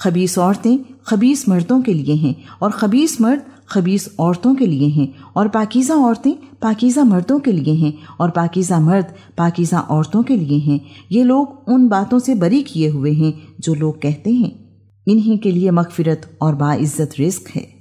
खबीस औरतें खबीस मर्दों के लिए हैं और खबीस मर्द खबीस औरतों के लिए हैं और पाकिज़ा औरतें पाकिज़ा मर्दों के लिए हैं और पाकिज़ा मर्द पाकिज़ा औरतों के लिए हैं। ये लोग उन बातों से बरी किए हुए हैं जो लोग कहते हैं। इन्हीं के लिए मगफिरत और बाज्ज़त रिस्क है।